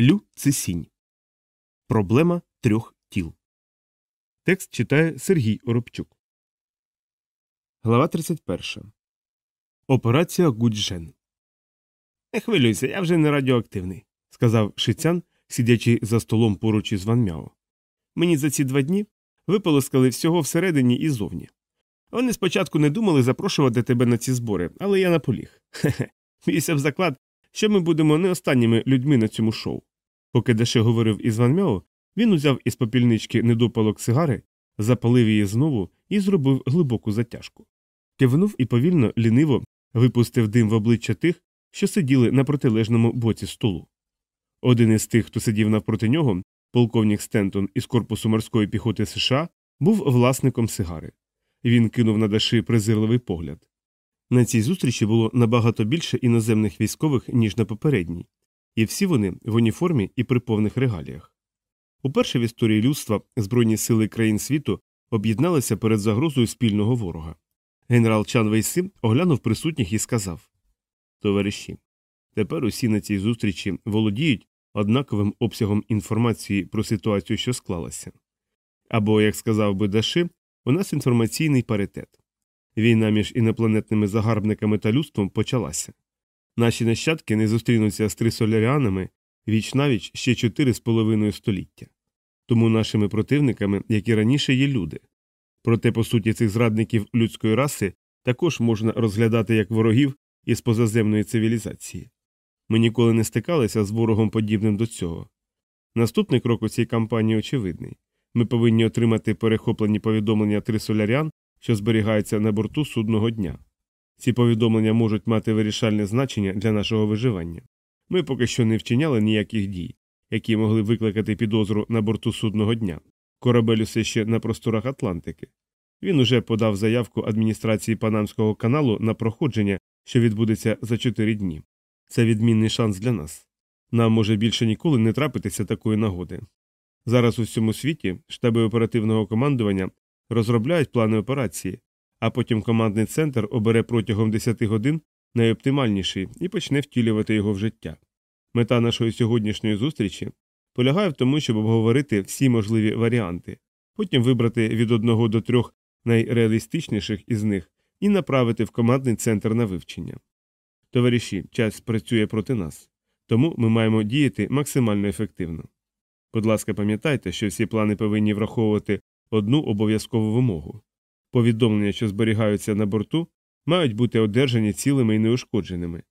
Лю Цисінь. Проблема трьох тіл. Текст читає Сергій Оробчук. Глава 31. Операція Гуджен. Не хвилюйся, я вже не радіоактивний, сказав Шицян, сидячи за столом поруч із Ван Мяо. Мені за ці два дні виполоскали всього всередині і зовні. Вони спочатку не думали запрошувати тебе на ці збори, але я наполіг. Хе-хе. Бійся в заклад, що ми будемо не останніми людьми на цьому шоу. Поки Деше говорив із Ван Мяо, він узяв із попільнички недопалок сигари, запалив її знову і зробив глибоку затяжку. Кивнув і повільно, ліниво випустив дим в обличчя тих, що сиділи на протилежному боці столу. Один із тих, хто сидів навпроти нього, полковник Стентон із корпусу морської піхоти США, був власником сигари. Він кинув на Даши презирливий погляд. На цій зустрічі було набагато більше іноземних військових, ніж на попередній, і всі вони в уніформі і при повних регаліях. Уперше в історії людства Збройні сили країн світу об'єдналися перед загрозою спільного ворога. Генерал Чан Вейси оглянув присутніх і сказав Товариші, тепер усі на цій зустрічі володіють однаковим обсягом інформації про ситуацію, що склалася. Або, як сказав би Даши, у нас інформаційний паритет. Війна між інопланетними загарбниками та людством почалася. Наші нащадки не зустрінуться з трисоляріанами віч навіч ще чотири з половиною століття. Тому нашими противниками, як і раніше, є люди. Проте, по суті, цих зрадників людської раси також можна розглядати як ворогів із позаземної цивілізації. Ми ніколи не стикалися з ворогом подібним до цього. Наступний крок у цій кампанії очевидний ми повинні отримати перехоплені повідомлення трисолярян, що зберігаються на борту судного дня. Ці повідомлення можуть мати вирішальне значення для нашого виживання. Ми поки що не вчиняли ніяких дій, які могли викликати підозру на борту судного дня. Корабель усе ще на просторах Атлантики. Він уже подав заявку адміністрації Панамського каналу на проходження, що відбудеться за чотири дні. Це відмінний шанс для нас. Нам може більше ніколи не трапитися такої нагоди. Зараз у всьому світі штаби оперативного командування розробляють плани операції, а потім командний центр обере протягом 10 годин найоптимальніший і почне втілювати його в життя. Мета нашої сьогоднішньої зустрічі полягає в тому, щоб обговорити всі можливі варіанти, потім вибрати від одного до трьох найреалістичніших із них і направити в командний центр на вивчення. Товариші, час працює проти нас, тому ми маємо діяти максимально ефективно. Будь ласка, пам'ятайте, що всі плани повинні враховувати одну обов'язкову вимогу повідомлення, що зберігаються на борту, мають бути одержані цілими і неушкодженими.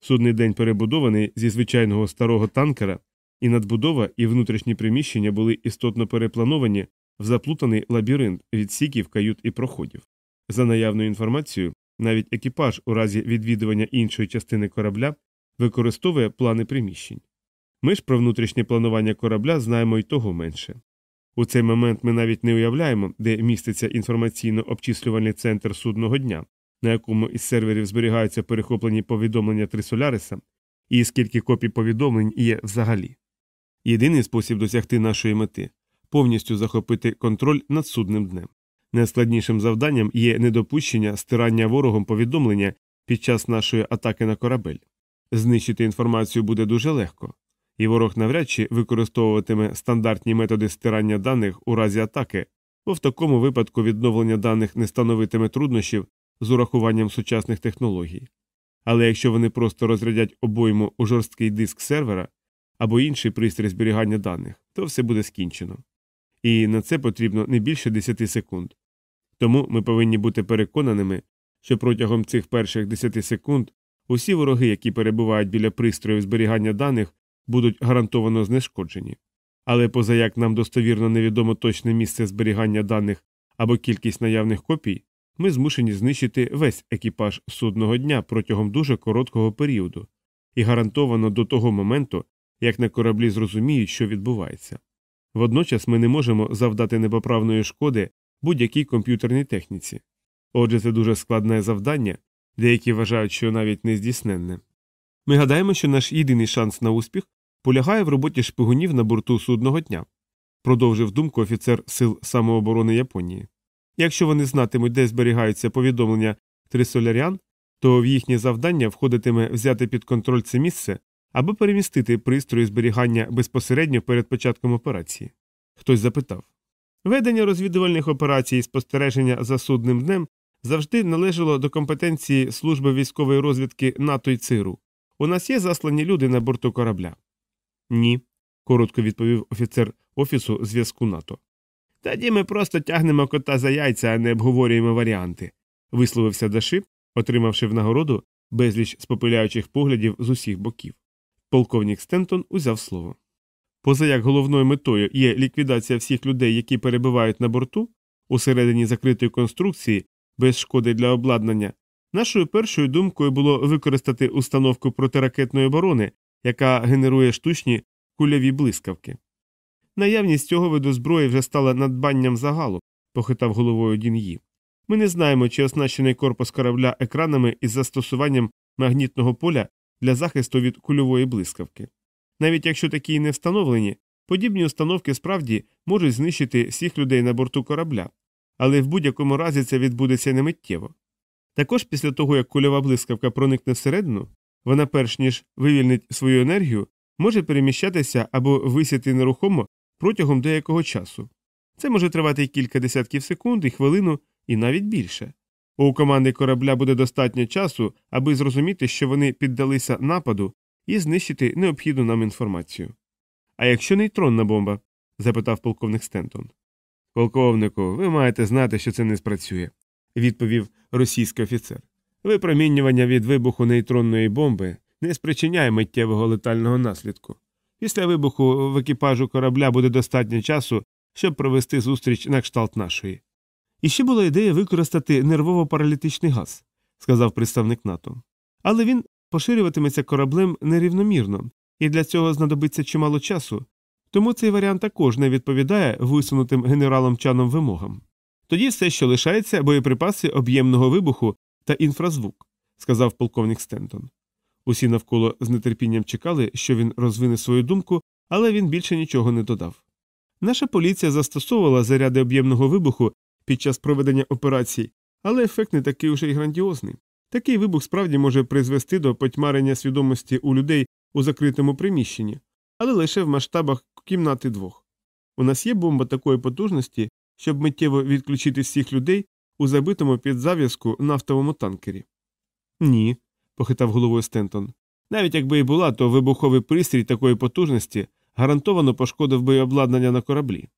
Судний день перебудований зі звичайного старого танкера, і надбудова і внутрішні приміщення були істотно переплановані в заплутаний лабіринт відсіків, кают і проходів. За наявною інформацією, навіть екіпаж у разі відвідування іншої частини корабля використовує плани приміщень. Ми ж про внутрішнє планування корабля знаємо й того менше. У цей момент ми навіть не уявляємо, де міститься інформаційно-обчислювальний центр судного дня, на якому із серверів зберігаються перехоплені повідомлення Трисоляриса, і скільки копій повідомлень є взагалі. Єдиний спосіб досягти нашої мети повністю захопити контроль над судним днем. Найскладнішим завданням є недопущення стирання ворогом повідомлення під час нашої атаки на корабель. Знищити інформацію буде дуже легко, і ворог навряд чи використовуватиме стандартні методи стирання даних у разі атаки, бо в такому випадку відновлення даних не становитиме труднощів з урахуванням сучасних технологій. Але якщо вони просто розрядять обойму у жорсткий диск сервера або інший пристрій зберігання даних, то все буде скінчено. І на це потрібно не більше 10 секунд. Тому ми повинні бути переконаними, що протягом цих перших 10 секунд усі вороги, які перебувають біля пристроїв зберігання даних, будуть гарантовано знешкоджені. Але позаяк нам достовірно невідомо точне місце зберігання даних або кількість наявних копій, ми змушені знищити весь екіпаж судного дня протягом дуже короткого періоду і гарантовано до того моменту, як на кораблі зрозуміють, що відбувається. Водночас ми не можемо завдати непоправної шкоди будь-якій комп'ютерній техніці. Отже, це дуже складне завдання, деякі вважають, що навіть не здійсненне. Ми гадаємо, що наш єдиний шанс на успіх полягає в роботі шпигунів на борту судного дня, продовжив думку офіцер сил самооборони Японії. Якщо вони знатимуть, де зберігаються повідомлення трисолярян, то в їхнє завдання входитиме взяти під контроль це місце, або перемістити пристрої зберігання безпосередньо перед початком операції. Хтось запитав. Ведення розвідувальних операцій і спостереження за судним днем завжди належало до компетенції служби військової розвідки НАТО й ЦИРу. У нас є заслані люди на борту корабля? Ні, коротко відповів офіцер офісу зв'язку НАТО. Тоді ми просто тягнемо кота за яйця, а не обговорюємо варіанти, висловився Даши, отримавши в нагороду безліч спопиляючих поглядів з усіх боків. Полковник Стентон узяв слово. Поза як головною метою є ліквідація всіх людей, які перебувають на борту, усередині закритої конструкції, без шкоди для обладнання, нашою першою думкою було використати установку протиракетної оборони, яка генерує штучні кульові блискавки. Наявність цього виду зброї вже стала надбанням загалу, похитав головою Дін'ї. Ми не знаємо, чи оснащений корпус корабля екранами із застосуванням магнітного поля для захисту від кульової блискавки. Навіть якщо такі і не встановлені, подібні установки справді можуть знищити всіх людей на борту корабля, але в будь-якому разі це відбудеться немиттєво. Також після того, як кульова блискавка проникне всередину, вона, перш ніж вивільнить свою енергію, може переміщатися або висіти нерухомо протягом деякого часу. Це може тривати кілька десятків секунд і хвилину, і навіть більше. У команди корабля буде достатньо часу, аби зрозуміти, що вони піддалися нападу і знищити необхідну нам інформацію. А якщо нейтронна бомба? запитав полковник Стентон. Полковнику, ви маєте знати, що це не спрацює, відповів російський офіцер. Випромінювання від вибуху нейтронної бомби не спричиняє миттєвого летального наслідку. Після вибуху в екіпажу корабля буде достатньо часу, щоб провести зустріч на кшталт нашої. І ще була ідея використати нервово-паралітичний газ, сказав представник НАТО. Але він поширюватиметься кораблем нерівномірно, і для цього знадобиться чимало часу, тому цей варіант також не відповідає висунутим генералом чаном вимогам. Тоді все, що лишається, боєприпаси об'ємного вибуху та інфразвук, сказав полковник Стентон. Усі навколо з нетерпінням чекали, що він розвине свою думку, але він більше нічого не додав. Наша поліція застосовувала заряди об'ємного вибуху під час проведення операцій, але ефект не такий уже й грандіозний. Такий вибух справді може призвести до потьмарення свідомості у людей у закритому приміщенні, але лише в масштабах кімнати двох. У нас є бомба такої потужності, щоб миттєво відключити всіх людей у забитому під зав'язку нафтовому танкері. Ні, похитав головою Стентон. Навіть якби і була, то вибуховий пристрій такої потужності гарантовано пошкодив би обладнання на кораблі.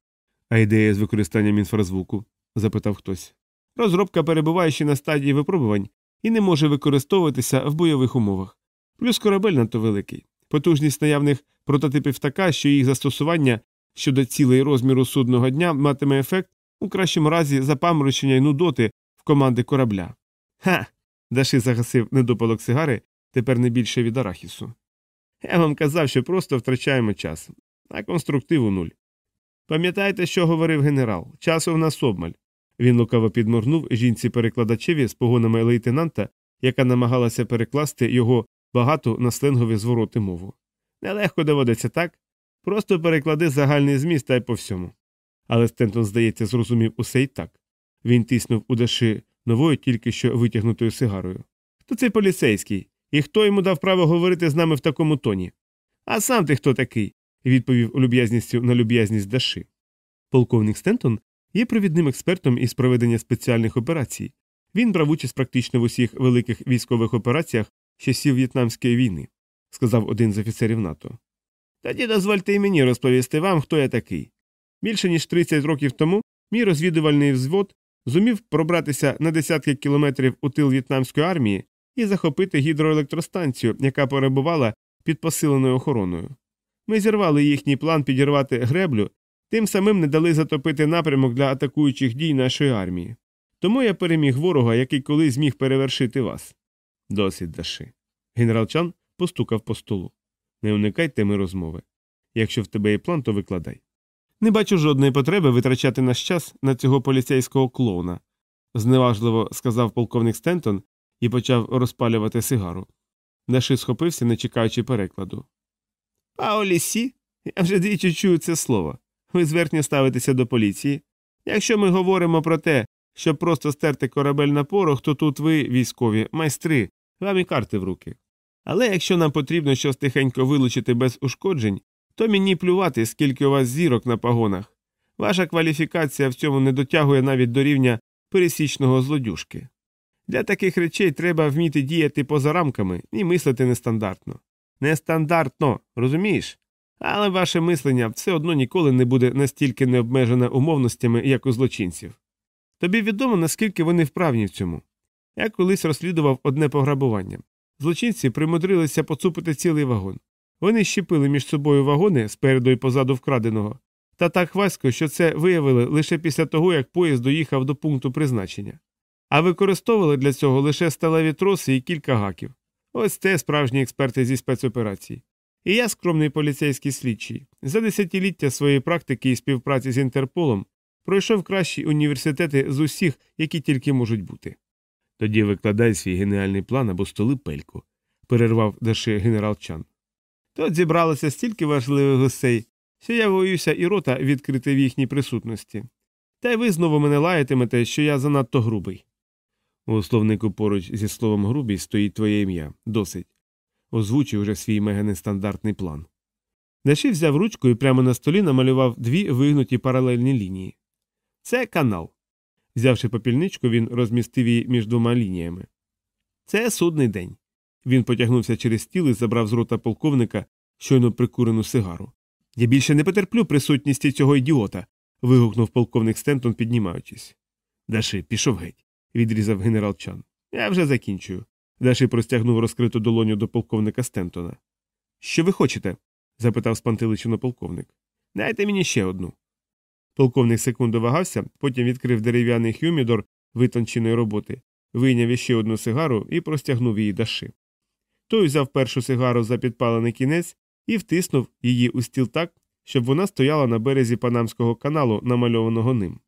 А ідея з використанням інфразвуку? запитав хтось. Розробка перебуває ще на стадії випробувань і не може використовуватися в бойових умовах. Плюс корабель надто великий. Потужність наявних прототипів така, що їх застосування щодо цілей розміру судного дня матиме ефект у кращому разі запаморочення й нудоти в команди корабля. Ха. Даши загасив недопалок сигари, тепер не більше від арахісу. Я вам казав, що просто втрачаємо час, а конструктиву нуль. Пам'ятаєте, що говорив генерал? Часу в нас обмаль. Він лукаво підморгнув жінці перекладачеві з погонами лейтенанта, яка намагалася перекласти його багату на сленгові звороти мову. Нелегко доводиться так. Просто переклади загальний зміст та й по всьому. Але Стентон, здається, зрозумів усе і так. Він тиснув у Даши новою тільки що витягнутою сигарою. Хто цей поліцейський? І хто йому дав право говорити з нами в такому тоні? А сам ти хто такий? відповів люб'язністю на люб'язність Даши. Полковник Стентон є провідним експертом із проведення спеціальних операцій. Він брав участь практично в усіх великих військових операціях часів В'єтнамської війни, сказав один з офіцерів НАТО. Тоді дозвольте і мені розповісти вам, хто я такий. Більше ніж 30 років тому мій розвідувальний взвод зумів пробратися на десятки кілометрів у тил в'єтнамської армії і захопити гідроелектростанцію, яка перебувала під посиленою охороною. Ми зірвали їхній план підірвати греблю, тим самим не дали затопити напрямок для атакуючих дій нашої армії. Тому я переміг ворога, який колись зміг перевершити вас. Досить даши. Генерал Чан постукав по столу. Не уникай теми розмови. Якщо в тебе є план, то викладай. Не бачу жодної потреби витрачати наш час на цього поліцейського клоуна, зневажливо сказав полковник Стентон і почав розпалювати сигару. Даши схопився, не чекаючи перекладу. Паолісі? Я вже двічі чую це слово. Ви зверхньо ставитеся до поліції. Якщо ми говоримо про те, щоб просто стерти корабель на порох, то тут ви, військові, майстри, вам і карти в руки. Але якщо нам потрібно щось тихенько вилучити без ушкоджень, то мені плювати, скільки у вас зірок на погонах. Ваша кваліфікація в цьому не дотягує навіть до рівня пересічного злодюшки. Для таких речей треба вміти діяти поза рамками і мислити нестандартно. Нестандартно, розумієш? Але ваше мислення все одно ніколи не буде настільки необмежене умовностями, як у злочинців. Тобі відомо, наскільки вони вправні в цьому. Я колись розслідував одне пограбування. Злочинці примудрилися поцупити цілий вагон. Вони щепили між собою вагони спереду і позаду вкраденого, та так хвасько, що це виявили лише після того, як поїзд доїхав до пункту призначення. А використовували для цього лише сталеві троси і кілька гаків. Ось це справжні експерти зі спецоперацій. І я, скромний поліцейський слідчий, за десятиліття своєї практики і співпраці з Інтерполом пройшов кращі університети з усіх, які тільки можуть бути. Тоді викладай свій геніальний план або столи пельку, перервав Даши генерал Чан. Тут зібралося стільки важливих гостей, що я боюся і рота відкрити в їхній присутності. Та й ви знову мене лаятимете, що я занадто грубий. У словнику поруч зі словом грубий стоїть твоє ім'я. Досить. Озвучив уже свій меганестандартний план. Даши взяв ручку і прямо на столі намалював дві вигнуті паралельні лінії. Це канал. Взявши попільничку, він розмістив її між двома лініями. Це судний день. Він потягнувся через стіл і забрав з рота полковника щойно прикурену сигару. Я більше не потерплю присутності цього ідіота. вигукнув полковник Стентон, піднімаючись. Даши, пішов геть, відрізав генерал Чан. Я вже закінчую. Даши простягнув розкриту долоню до полковника Стентона. Що ви хочете? запитав спантеличено полковник. Дайте мені ще одну. Полковник секунду вагався, потім відкрив дерев'яний хюмідор витонченої роботи, вийняв іще одну сигару і простягнув її даши. Той взяв першу сигару за підпалений кінець і втиснув її у стіл так, щоб вона стояла на березі Панамського каналу, намальованого ним.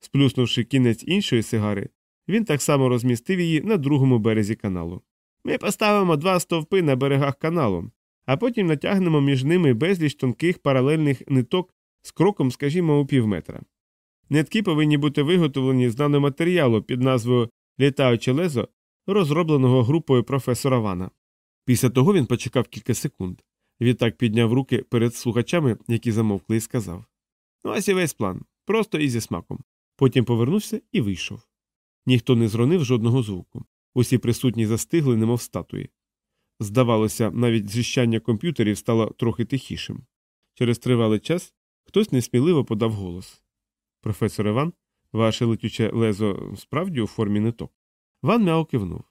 Сплюснувши кінець іншої сигари, він так само розмістив її на другому березі каналу. Ми поставимо два стовпи на берегах каналу, а потім натягнемо між ними безліч тонких паралельних ниток з кроком, скажімо, у півметра. Нитки повинні бути виготовлені з наноматеріалу під назвою Літаюче лезо, розробленого групою професора Вана. Після того він почекав кілька секунд. Відтак підняв руки перед слухачами, які замовкли, і сказав Ну, ось і весь план, просто і зі смаком. Потім повернувся і вийшов. Ніхто не зронив жодного звуку. Усі присутні застигли, немов статуї. Здавалося, навіть зіщання комп'ютерів стало трохи тихішим. Через тривалий час хтось несміливо подав голос. Професор Іван, ваше летюче лезо справді у формі ниток. Ван мяу кивнув.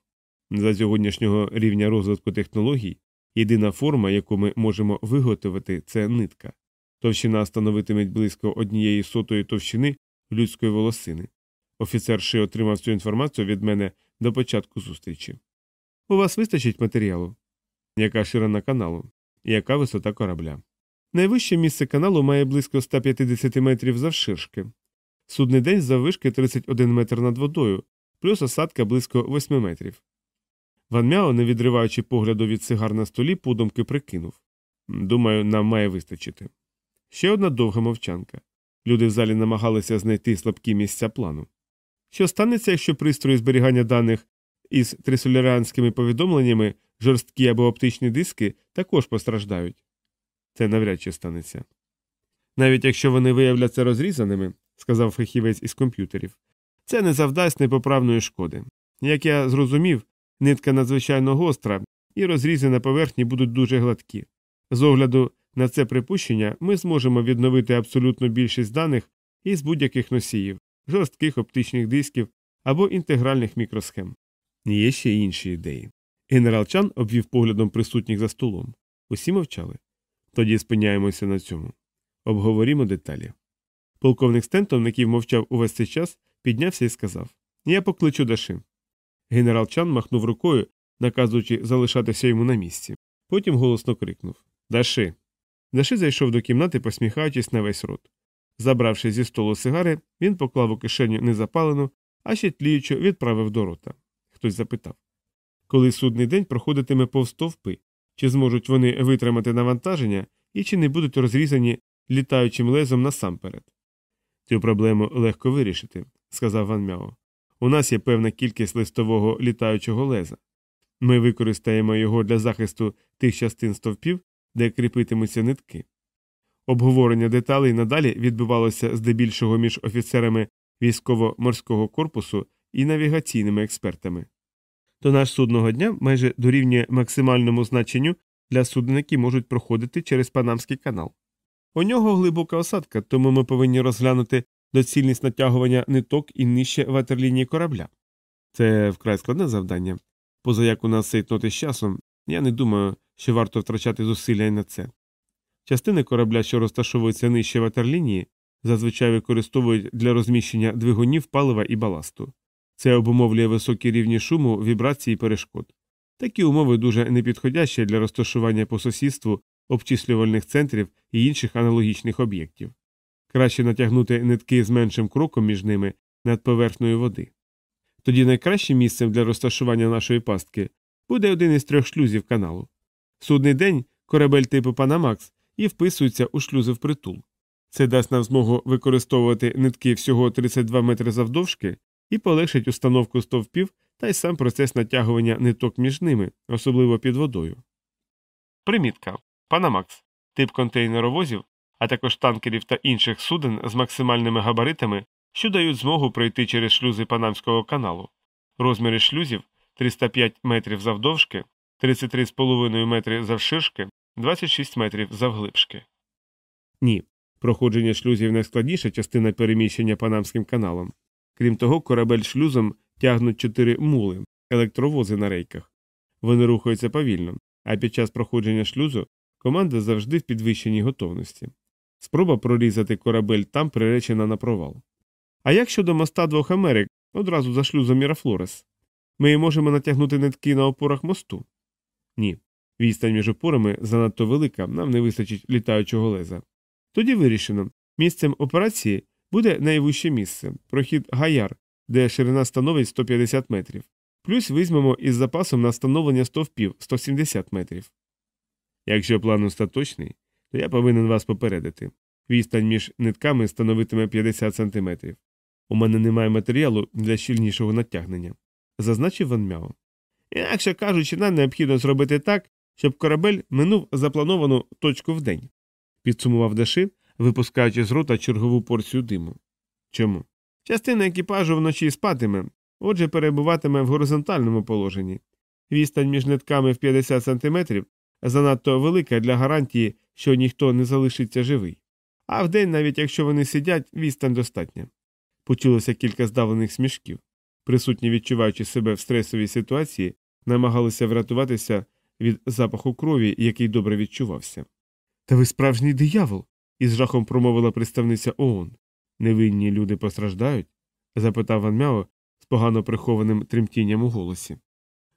За сьогоднішнього рівня розвитку технологій єдина форма, яку ми можемо виготовити, це нитка. Товщина становитиме близько однієї сотої товщини людської волосини. Офіцер Ши отримав цю інформацію від мене до початку зустрічі. У вас вистачить матеріалу? Яка ширина каналу? Яка висота корабля? Найвище місце каналу має близько 150 метрів завширшки. Судний день заввишки 31 метр над водою, плюс осадка близько 8 метрів. Ван Мяо, не відриваючи погляду від сигар на столі, подумки прикинув. Думаю, нам має вистачити. Ще одна довга мовчанка. Люди в залі намагалися знайти слабкі місця плану. Що станеться, якщо пристрої зберігання даних із трисоляріанськими повідомленнями, жорсткі або оптичні диски також постраждають? Це навряд чи станеться. Навіть якщо вони виявляться розрізаними, сказав фахівець із комп'ютерів, це не завдасть непоправної шкоди. Як я зрозумів, нитка надзвичайно гостра, і розрізи на поверхні будуть дуже гладкі. З огляду на це припущення ми зможемо відновити абсолютну більшість даних із будь-яких носіїв, жорстких оптичних дисків або інтегральних мікросхем. Є ще інші ідеї. Генерал Чан обвів поглядом присутніх за столом. Усі мовчали. Тоді спиняємося на цьому. Обговорімо деталі. Полковник Стентон, який мовчав увесь цей час, піднявся і сказав Я покличу Даши. Генерал Чан махнув рукою, наказуючи залишатися йому на місці. Потім голосно крикнув Даши. Даши зайшов до кімнати, посміхаючись на весь рот. Забравши зі столу сигари, він поклав у кишеню незапалену, а ще тліючу відправив до рота. Хтось запитав Коли судний день проходитиме повз стовпи, чи зможуть вони витримати навантаження і чи не будуть розрізані літаючим лезом насамперед? Цю проблему легко вирішити, сказав Ван Мяо. У нас є певна кількість листового літаючого леза. Ми використаємо його для захисту тих частин стовпів, де кріпитимуться нитки. Обговорення деталей надалі відбувалося здебільшого між офіцерами військово-морського корпусу і навігаційними експертами. То наш судного дня майже дорівнює максимальному значенню для суден, які можуть проходити через Панамський канал. У нього глибока осадка, тому ми повинні розглянути доцільність натягування ниток і нижче ватерлінії корабля. Це вкрай складне завдання. Поза як у нас сейтноти з часом, я не думаю, що варто втрачати зусилля і на це. Частини корабля, що розташовуються нижче ватерлінії, зазвичай використовують для розміщення двигунів палива і баласту. Це обумовлює високі рівні шуму, вібрацій і перешкод. Такі умови дуже непідходящі для розташування по сусідству обчислювальних центрів і інших аналогічних об'єктів. Краще натягнути нитки з меншим кроком між ними над поверхнею води. Тоді найкращим місцем для розташування нашої пастки буде один із трьох шлюзів каналу. Судний день корабель типу Панамакс і вписується у шлюзи впритул. Це дасть нам змогу використовувати нитки всього 32 метри завдовжки і полегшить установку стовпів та й сам процес натягування ниток між ними, особливо під водою. Примітка Панамакс тип контейнеровозів, а також танкерів та інших суден з максимальними габаритами, що дають змогу пройти через шлюзи Панамського каналу. Розміри шлюзів 305 метрів завдовжки, 33,5 метри завширшки, 26 метрів завглибшки. Ні. Проходження шлюзів найскладніша частина переміщення Панамським каналом. Крім того, корабель шлюзом тягнуть чотири мули, електровози на рейках. Вони рухаються повільно, а під час проходження шлюзу команда завжди в підвищеній готовності. Спроба прорізати корабель там приречена на провал. А як щодо моста двох Америк одразу за шлюзом Мірафлорес? Ми можемо натягнути нитки на опорах мосту? Ні. Відстань між опорами занадто велика, нам не вистачить літаючого леза. Тоді вирішено місцем операції буде найвище місце прохід Гаяр, де ширина становить 150 метрів, плюс візьмемо із запасом на встановлення стовпів 170 метрів. Якщо план остаточний, то я повинен вас попередити. Відстань між нитками становитиме 50 сантиметрів. У мене немає матеріалу для щільнішого натягнення, зазначив Ван Мяо. Інакше кажучи, нам необхідно зробити так, щоб корабель минув заплановану точку в день, підсумував Даши, випускаючи з рота чергову порцію диму. Чому? Частина екіпажу вночі спатиме, отже, перебуватиме в горизонтальному положенні. Відстань між нитками в 50 сантиметрів занадто велика для гарантії, що ніхто не залишиться живий. А вдень, навіть якщо вони сидять, відстань достатня. Почулося кілька здавлених смішків. Присутні, відчуваючи себе в стресовій ситуації, намагалися врятуватися від запаху крові, який добре відчувався. Та ви справжній диявол. із жахом промовила представниця ООН. Невинні люди постраждають? запитав Ван Мяо з погано прихованим тремтінням у голосі.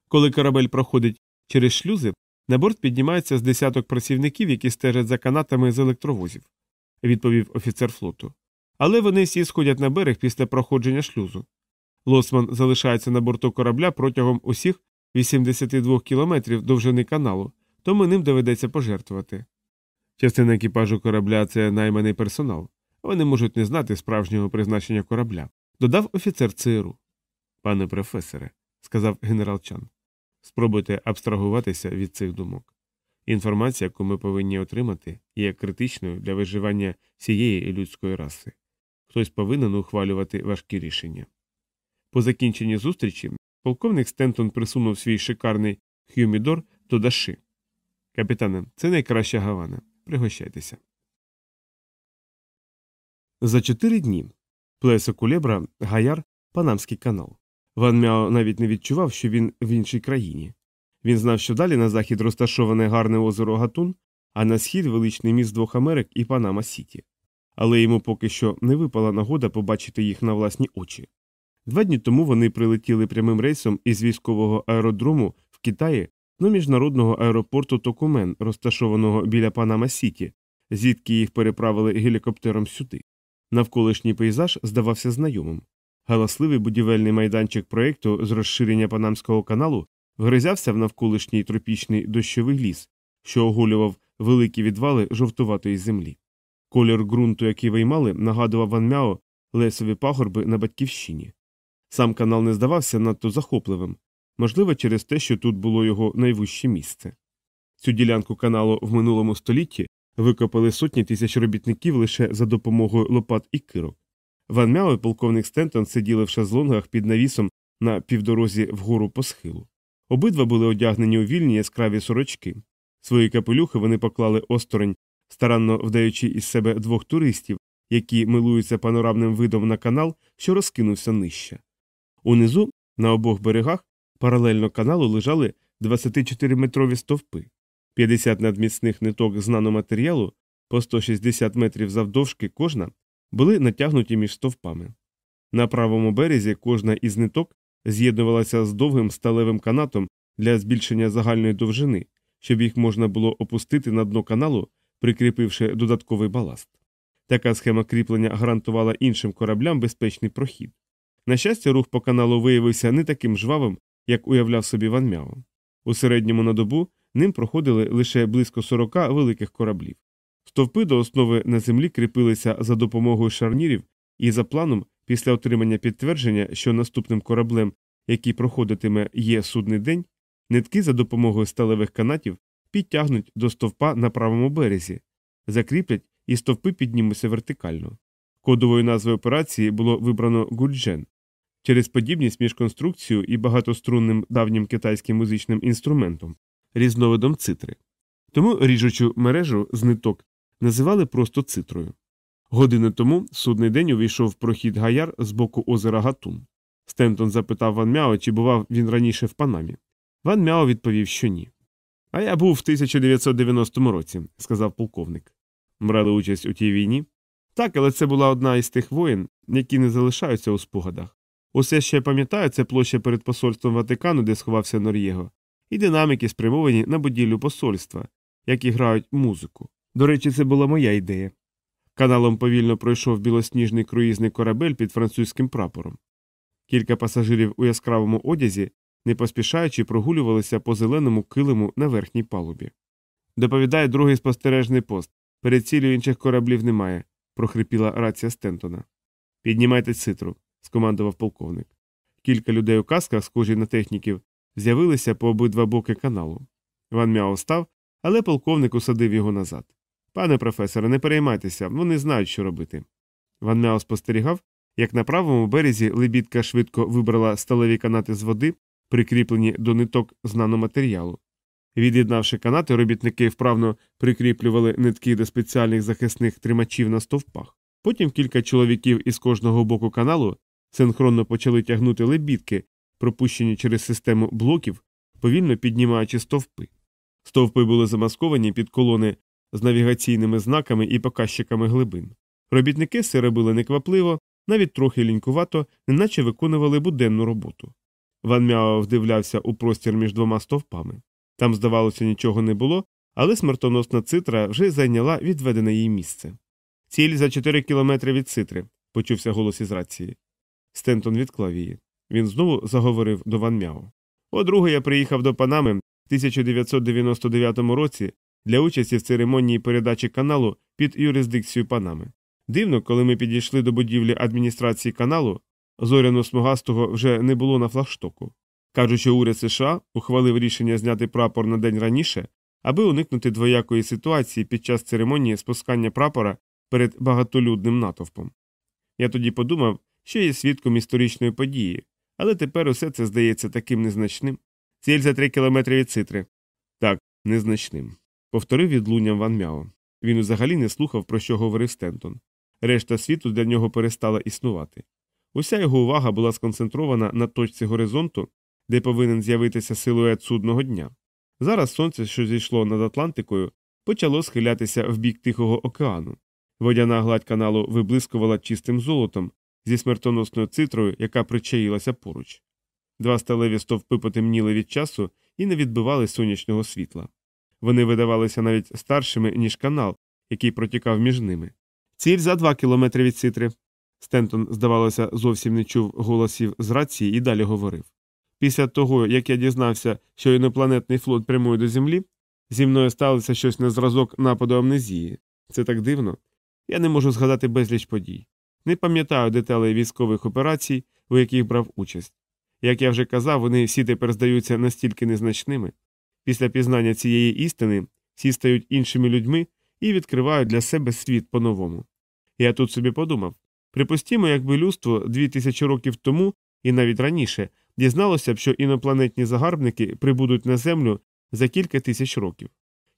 Коли корабель проходить через шлюзи, на борт піднімається з десяток працівників, які стежать за канатами з електровозів, відповів офіцер флоту. Але вони всі сходять на берег після проходження шлюзу. Лосман залишається на борту корабля протягом усіх 82 кілометрів довжини каналу, тому ним доведеться пожертвувати. Частина екіпажу корабля це найманий персонал. Вони можуть не знати справжнього призначення корабля, додав офіцер ЦРУ. Пане професоре, сказав генерал Чан, спробуйте абстрагуватися від цих думок. Інформація, яку ми повинні отримати, є критичною для виживання всієї людської раси. Хтось повинен ухвалювати важкі рішення. По закінченні зустрічі полковник Стентон присунув свій шикарний хюмідор до Даши. Капітане, це найкраща гавана. Пригощайтеся. За чотири дні Плесо Кулебра, Гаяр, Панамський канал. Ван Мяо навіть не відчував, що він в іншій країні. Він знав, що далі на захід розташоване гарне озеро Гатун, а на схід величний міст двох Америк і Панама Сіті. Але йому поки що не випала нагода побачити їх на власні очі. Два дні тому вони прилетіли прямим рейсом із військового аеродрому в Китаї до міжнародного аеропорту Токумен, розташованого біля Панама Сіті, звідки їх переправили гелікоптером сюди. Навколишній пейзаж здавався знайомим. Галасливий будівельний майданчик проєкту з розширення Панамського каналу вгризявся в навколишній тропічний дощовий ліс, що оголював великі відвали жовтуватої землі. Колір ґрунту, який виймали, нагадував Ван Мяо лесові пагорби на батьківщині. Сам канал не здавався надто захопливим. можливо, через те, що тут було його найвище місце. Цю ділянку каналу в минулому столітті викопали сотні тисяч робітників лише за допомогою лопат і кирок. Ван Мяо і полковник Стентон сиділи в шезлонгах під навісом на півдорозі вгору по схилу. Обидва були одягнені у вільні яскраві сорочки. Свої капелюхи вони поклали осторонь, старанно вдаючи із себе двох туристів, які милуються панорамним видом на канал, що розкинувся нижче. Унизу, на обох берегах, паралельно каналу лежали 24-метрові стовпи, 50 надміцних ниток з наноматеріалу по 160 метрів завдовжки кожна були натягнуті між стовпами. На правому березі кожна із ниток з'єднувалася з довгим сталевим канатом для збільшення загальної довжини, щоб їх можна було опустити на дно каналу, прикріпивши додатковий баласт. Така схема кріплення гарантувала іншим кораблям безпечний прохід. На щастя, рух по каналу виявився не таким жвавим, як уявляв собі Ван Мяо. У середньому на добу ним проходили лише близько 40 великих кораблів. Стовпи до основи на землі кріпилися за допомогою шарнірів і за планом, після отримання підтвердження, що наступним кораблем, який проходитиме є судний день, нитки за допомогою сталевих канатів підтягнуть до стовпа на правому березі, закріплять і стовпи піднімуться вертикально. Кодовою назвою операції було вибрано гульджен через подібність між конструкцією і багатострунним давнім китайським музичним інструментом, різновидом цитри. Тому ріжучу мережу з ниток називали просто цитрою. Годину тому судний день увійшов в прохід гаяр з боку озера Гатун. Стентон запитав Ван Мяо, чи бував він раніше в Панамі. Ван Мяо відповів, що ні. А я був в 1990 році, сказав полковник. Брали участь у тій війні? Так, але це була одна із тих воїн, які не залишаються у спогадах. Усе ще пам'ятаю, це площа перед посольством Ватикану, де сховався Нор'єго, і динаміки спрямовані на будівлю посольства, які грають музику. До речі, це була моя ідея. Каналом повільно пройшов білосніжний круїзний корабель під французьким прапором. Кілька пасажирів у яскравому одязі, не поспішаючи, прогулювалися по зеленому килиму на верхній палубі. Доповідає другий спостережний пост. Перед цілю інших кораблів немає, прохрипіла рація Стентона. Піднімайте цитру, скомандував полковник. Кілька людей у касках, схожі на техніків, з'явилися по обидва боки каналу. Ван Мяо став, але полковник усадив його назад. Пане професоре, не переймайтеся, вони знають, що робити. Ван Мяо спостерігав, як на правому березі лебідка швидко вибрала сталеві канати з води, прикріплені до ниток з наноматеріалу. Від'єднавши канати, робітники вправно прикріплювали нитки до спеціальних захисних тримачів на стовпах. Потім кілька чоловіків із кожного боку каналу синхронно почали тягнути лебідки, пропущені через систему блоків, повільно піднімаючи стовпи. Стовпи були замасковані під колони з навігаційними знаками і показчиками глибин. Робітники все робили неквапливо, навіть трохи лінькувато, неначе виконували буденну роботу. Ван Мяо вдивлявся у простір між двома стовпами. Там, здавалося, нічого не було, але смертоносна цитра вже зайняла відведене їй місце. Ціль за чотири кілометри від цитри, почувся голос із рації. Стентон відклав її. Він знову заговорив до Ван Мяо. О друге я приїхав до Панами в 1999 році для участі в церемонії передачі каналу під юрисдикцію Панами. Дивно, коли ми підійшли до будівлі адміністрації каналу, зоряно смугастого вже не було на флагштоку. Кажуть, що уряд США ухвалив рішення зняти прапор на день раніше, аби уникнути двоякої ситуації під час церемонії спускання прапора перед багатолюдним натовпом. Я тоді подумав, що є свідком історичної події, але тепер усе це здається таким незначним. Ціль за три кілометри від цитри. Так, незначним. Повторив відлунням Ван Мяо. Він взагалі не слухав, про що говорив Стентон. Решта світу для нього перестала існувати. Уся його увага була сконцентрована на точці горизонту, де повинен з'явитися силует судного дня. Зараз сонце, що зійшло над Атлантикою, почало схилятися в бік Тихого океану. Водяна гладь каналу виблискувала чистим золотом зі смертоносною цитрою, яка причаїлася поруч. Два сталеві стовпи потемніли від часу і не відбивали сонячного світла. Вони видавалися навіть старшими, ніж канал, який протікав між ними. Ціль за два кілометри від цитри. Стентон, здавалося, зовсім не чув голосів з рації і далі говорив. Після того, як я дізнався, що інопланетний флот прямує до землі, зі мною сталося щось на зразок нападу амнезії. Це так дивно. Я не можу згадати безліч подій. Не пам'ятаю деталей військових операцій, у яких брав участь. Як я вже казав, вони всі тепер здаються настільки незначними. Після пізнання цієї істини всі стають іншими людьми і відкривають для себе світ по-новому. Я тут собі подумав припустімо, якби людство дві тисячі років тому і навіть раніше дізналося б, що інопланетні загарбники прибудуть на Землю за кілька тисяч років.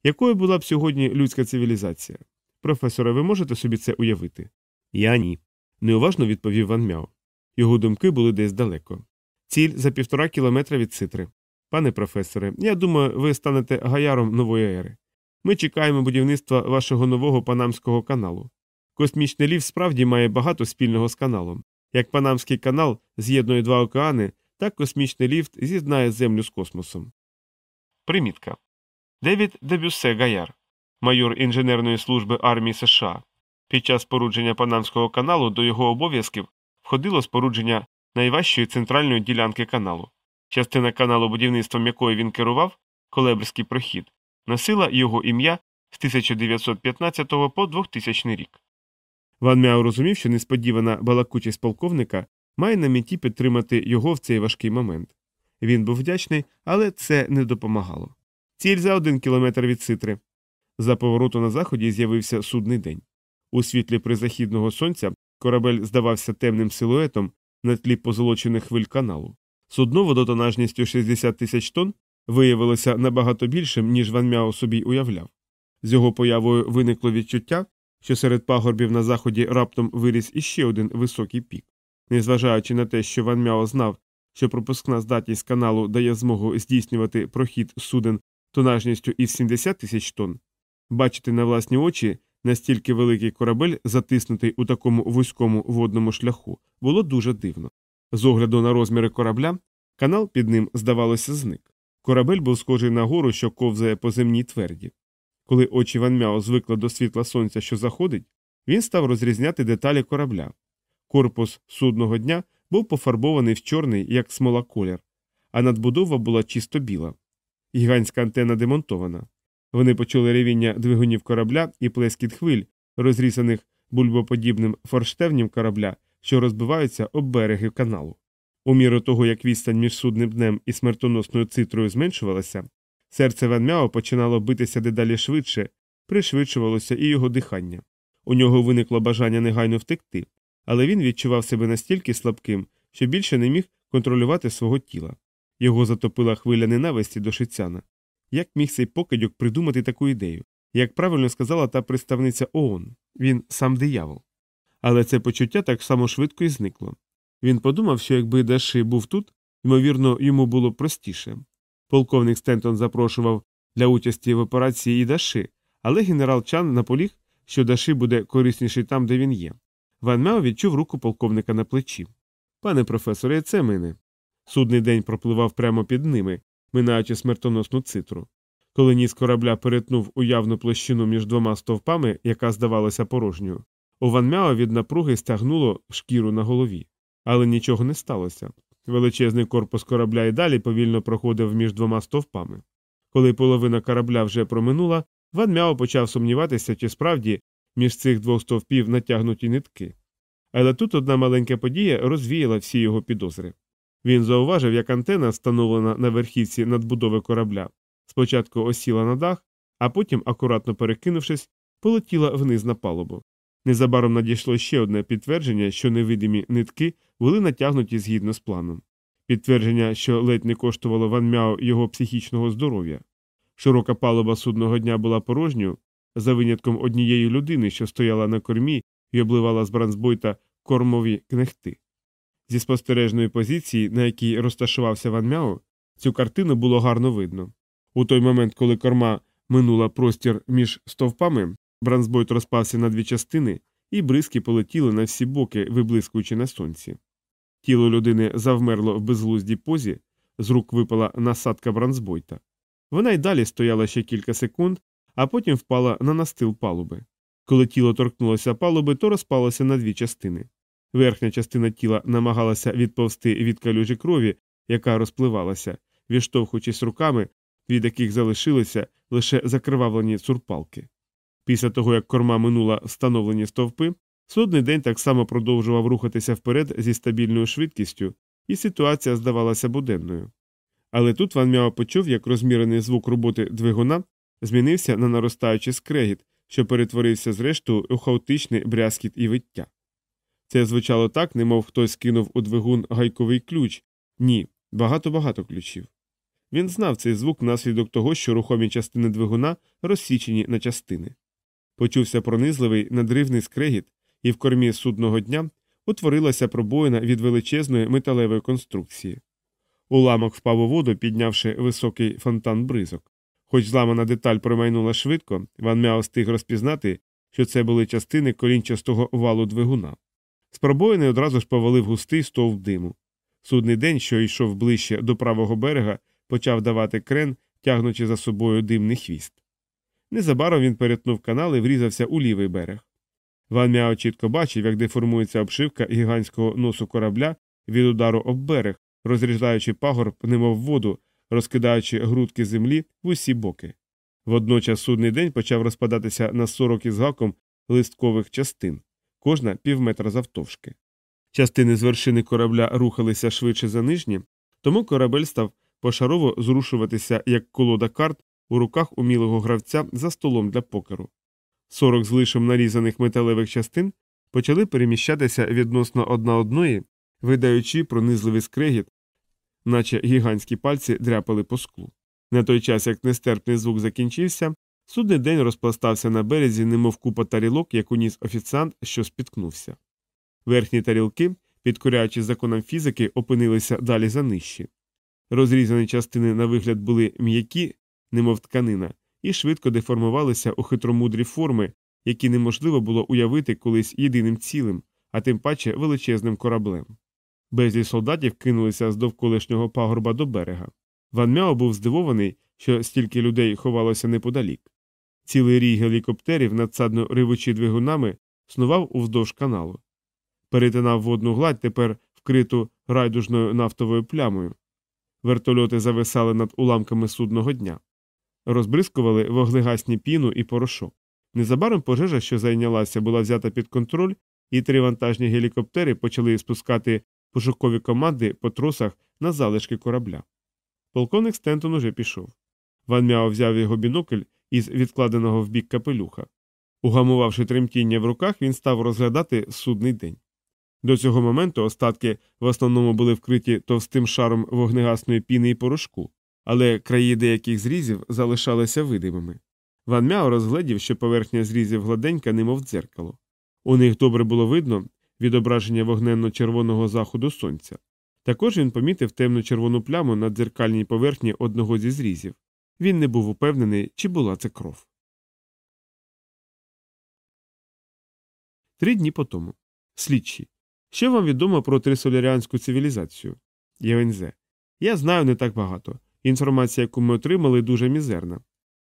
Якою була б сьогодні людська цивілізація? Професоре, ви можете собі це уявити? Я ні. неуважно відповів Ван Мяо. Його думки були десь далеко. Ціль за півтора кілометра від цитри. Пане професоре, я думаю, ви станете гаяром нової ери. Ми чекаємо будівництва вашого нового Панамського каналу. Космічний ліфт справді має багато спільного з каналом. Як Панамський канал з'єднує два океани, так космічний ліфт з'єднає Землю з космосом. Примітка. Девід Дебюсе Гаяр, майор інженерної служби армії США. Під час спорудження Панамського каналу до його обов'язків входило спорудження найважчої центральної ділянки каналу. Частина каналу, будівництвом якої він керував, Колебрський прохід, носила його ім'я з 1915 по 2000 рік. Ван Мяу розумів, що несподівана балакучість полковника має на меті підтримати його в цей важкий момент. Він був вдячний, але це не допомагало. Ціль за один кілометр від ситри. За повороту на заході з'явився судний день. У світлі призахідного сонця корабель здавався темним силуетом на тлі позолочених хвиль каналу. Судно водотонажністю 60 тисяч тонн виявилося набагато більшим, ніж Ван Мяо собі уявляв. З його появою виникло відчуття, що серед пагорбів на заході раптом виріс іще один високий пік. Незважаючи на те, що Ван Мяо знав, що пропускна здатність каналу дає змогу здійснювати прохід суден тонажністю із 70 тисяч тонн, бачити на власні очі настільки великий корабель, затиснутий у такому вузькому водному шляху, було дуже дивно. З огляду на розміри корабля, канал під ним, здавалося, зник. Корабель був схожий на гору, що ковзає по земній тверді. Коли очі Ван Мяо звикли до світла сонця, що заходить, він став розрізняти деталі корабля. Корпус судного дня був пофарбований в чорний, як смола колір, а надбудова була чисто біла. Гігантська антена демонтована. Вони почули ревіння двигунів корабля і плескіт хвиль, розрізаних бульбоподібним форштевнем корабля, що розбиваються об береги каналу. У міру того, як відстань між судним днем і смертоносною цитрою зменшувалася, серце Ван Мяо починало битися дедалі швидше, пришвидшувалося і його дихання. У нього виникло бажання негайно втекти, але він відчував себе настільки слабким, що більше не міг контролювати свого тіла. Його затопила хвиля ненависті до шицяна. Як міг цей покидьок придумати таку ідею? Як правильно сказала та представниця ООН, він сам диявол. Але це почуття так само швидко і зникло. Він подумав, що якби Даши був тут, ймовірно, йому було простіше. Полковник Стентон запрошував для участі в операції і Даши, але генерал Чан наполіг, що Даши буде корисніший там, де він є. Ван Мяо відчув руку полковника на плечі. Пане професоре, це мене. Судний день пропливав прямо під ними, минаючи смертоносну цитру. Коли ніс корабля перетнув уявну площину між двома стовпами, яка здавалася порожньою, у Ван Мяо від напруги стягнуло шкіру на голові. Але нічого не сталося. Величезний корпус корабля і далі повільно проходив між двома стовпами. Коли половина корабля вже проминула, Ван Мяо почав сумніватися, чи справді між цих двох стовпів натягнуті нитки. Але тут одна маленька подія розвіяла всі його підозри. Він зауважив, як антена, встановлена на верхівці надбудови корабля, спочатку осіла на дах, а потім, акуратно перекинувшись, полетіла вниз на палубу. Незабаром надійшло ще одне підтвердження, що невидимі нитки були натягнуті згідно з планом. Підтвердження, що ледь не коштувало Ван Мяо його психічного здоров'я. Широка палуба судного дня була порожньою, за винятком однієї людини, що стояла на кормі і обливала з бранзбойта кормові кнехти. Зі спостережної позиції, на якій розташувався Ван Мяо, цю картину було гарно видно. У той момент, коли корма минула простір між стовпами, бранзбойт розпався на дві частини, і бризки полетіли на всі боки, виблискуючи на сонці. Тіло людини завмерло в безглуздій позі, з рук випала насадка бранзбойта. Вона й далі стояла ще кілька секунд, а потім впала на настил палуби. Коли тіло торкнулося палуби, то розпалося на дві частини. Верхня частина тіла намагалася відповсти від калюжі крові, яка розпливалася, відштовхуючись руками, від яких залишилися лише закривавлені цурпалки. Після того, як корма минула встановлені стовпи, судний день так само продовжував рухатися вперед зі стабільною швидкістю, і ситуація здавалася буденною. Але тут Ван Мяо почув, як розмірений звук роботи двигуна змінився на наростаючий скрегіт, що перетворився зрештою у хаотичний брязкіт і виття. Це звучало так, немов хтось кинув у двигун гайковий ключ. Ні, багато-багато ключів. Він знав цей звук внаслідок того, що рухомі частини двигуна розсічені на частини. Почувся пронизливий надривний скрегіт, і в кормі судного дня утворилася пробоїна від величезної металевої конструкції. Уламок впав у воду, піднявши високий фонтан бризок. Хоч зламана деталь промайнула швидко, Ван Мяо встиг розпізнати, що це були частини колінчастого валу двигуна. З пробоїни одразу ж повалив густий стовп диму. Судний день, що йшов ближче до правого берега, почав давати крен, тягнучи за собою димний хвіст. Незабаром він перетнув канал і врізався у лівий берег. Ван Мяо чітко бачив, як деформується обшивка гігантського носу корабля від удару об берег, розрізаючи пагорб, немов воду, розкидаючи грудки землі в усі боки. Водночас судний день почав розпадатися на 40 із гаком листкових частин, кожна півметра завтовшки. Частини з вершини корабля рухалися швидше за нижні, тому корабель став пошарово зрушуватися як колода карт у руках умілого гравця за столом для покеру. Сорок з лишом нарізаних металевих частин почали переміщатися відносно одна одної, видаючи пронизливий скрегіт, наче гігантські пальці дряпали по склу. На той час, як нестерпний звук закінчився, судний день розпластався на березі, немов купа тарілок, як уніс офіціант, що спіткнувся. Верхні тарілки, підкоряючи законам фізики, опинилися далі за нижчі. Розрізані частини на вигляд були м'які, немов тканина, і швидко деформувалися у хитромудрі форми, які неможливо було уявити колись єдиним цілим, а тим паче величезним кораблем. Безліч солдатів кинулися з довколишнього пагорба до берега. Ван Мяо був здивований, що стільки людей ховалося неподалік. Цілий рій гелікоптерів, надсадно ривучи двигунами, снував уздовж каналу. Перетинав водну гладь тепер вкриту райдужною нафтовою плямою. Вертольоти зависали над уламками судного дня, розбризкували вогнегасні піну і порошок. Незабаром пожежа, що зайнялася, була взята під контроль, і три вантажні гелікоптери почали спускати пошукові команди по тросах на залишки корабля. Полковник Стентон уже пішов. Ван Мяо взяв його бінокль із відкладеного в бік капелюха. Угамувавши тремтіння в руках, він став розглядати судний день. До цього моменту остатки в основному були вкриті товстим шаром вогнегасної піни і порошку, але краї деяких зрізів залишалися видимими. Ван Мяо розглядів, що поверхня зрізів гладенька, немов дзеркало. У них добре було видно відображення вогненно-червоного заходу сонця. Також він помітив темну червону пляму на дзеркальній поверхні одного зі зрізів. Він не був упевнений, чи була це кров. Три дні по тому. Слідчі. Що вам відомо про трисоляріанську цивілізацію? ЄВНЗ. Я знаю не так багато. Інформація, яку ми отримали, дуже мізерна.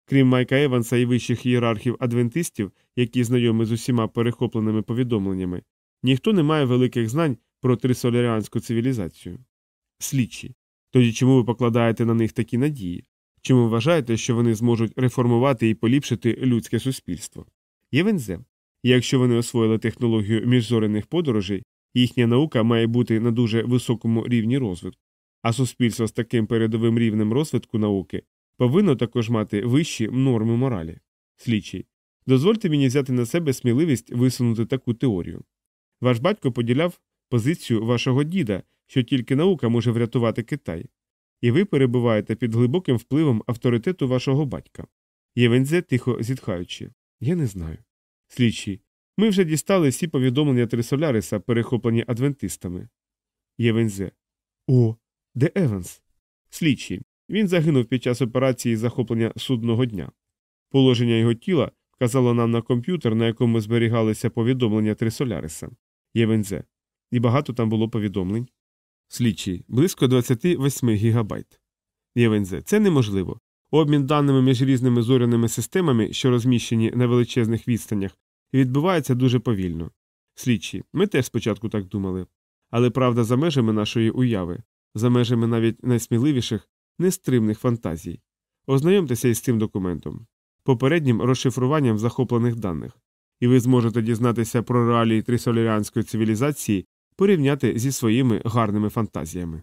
Крім Майка Еванса і вищих ієрархів адвентистів, які знайомі з усіма перехопленими повідомленнями, ніхто не має великих знань про трисоляріанську цивілізацію. Слідчі. Тоді чому ви покладаєте на них такі надії? Чому вважаєте, що вони зможуть реформувати і поліпшити людське суспільство? ЄВНЗ. Якщо вони освоїли технологію міжзоряних подорожей, їхня наука має бути на дуже високому рівні розвитку, а суспільство з таким передовим рівнем розвитку науки повинно також мати вищі норми моралі. Слідчий. Дозвольте мені взяти на себе сміливість висунути таку теорію. Ваш батько поділяв позицію вашого діда, що тільки наука може врятувати Китай, і ви перебуваєте під глибоким впливом авторитету вашого батька. Євензе, тихо зітхаючи. Я не знаю. Слідчий. Ми вже дістали всі повідомлення Трисоляриса, перехоплені адвентистами. Євензе. О, де Еванс? Слідчий. Він загинув під час операції захоплення судного дня. Положення його тіла вказало нам на комп'ютер, на якому зберігалися повідомлення Трисоляриса. Євензе. І багато там було повідомлень. Слідчий близько 28 гігабайт. Євензе. Це неможливо. Обмін даними між різними зоряними системами, що розміщені на величезних відстанях, відбувається дуже повільно. Слідчі, ми теж спочатку так думали. Але правда за межами нашої уяви, за межами навіть найсміливіших, нестримних фантазій. Ознайомтеся із цим документом, попереднім розшифруванням захоплених даних, і ви зможете дізнатися про реалії трисоляріанської цивілізації порівняти зі своїми гарними фантазіями.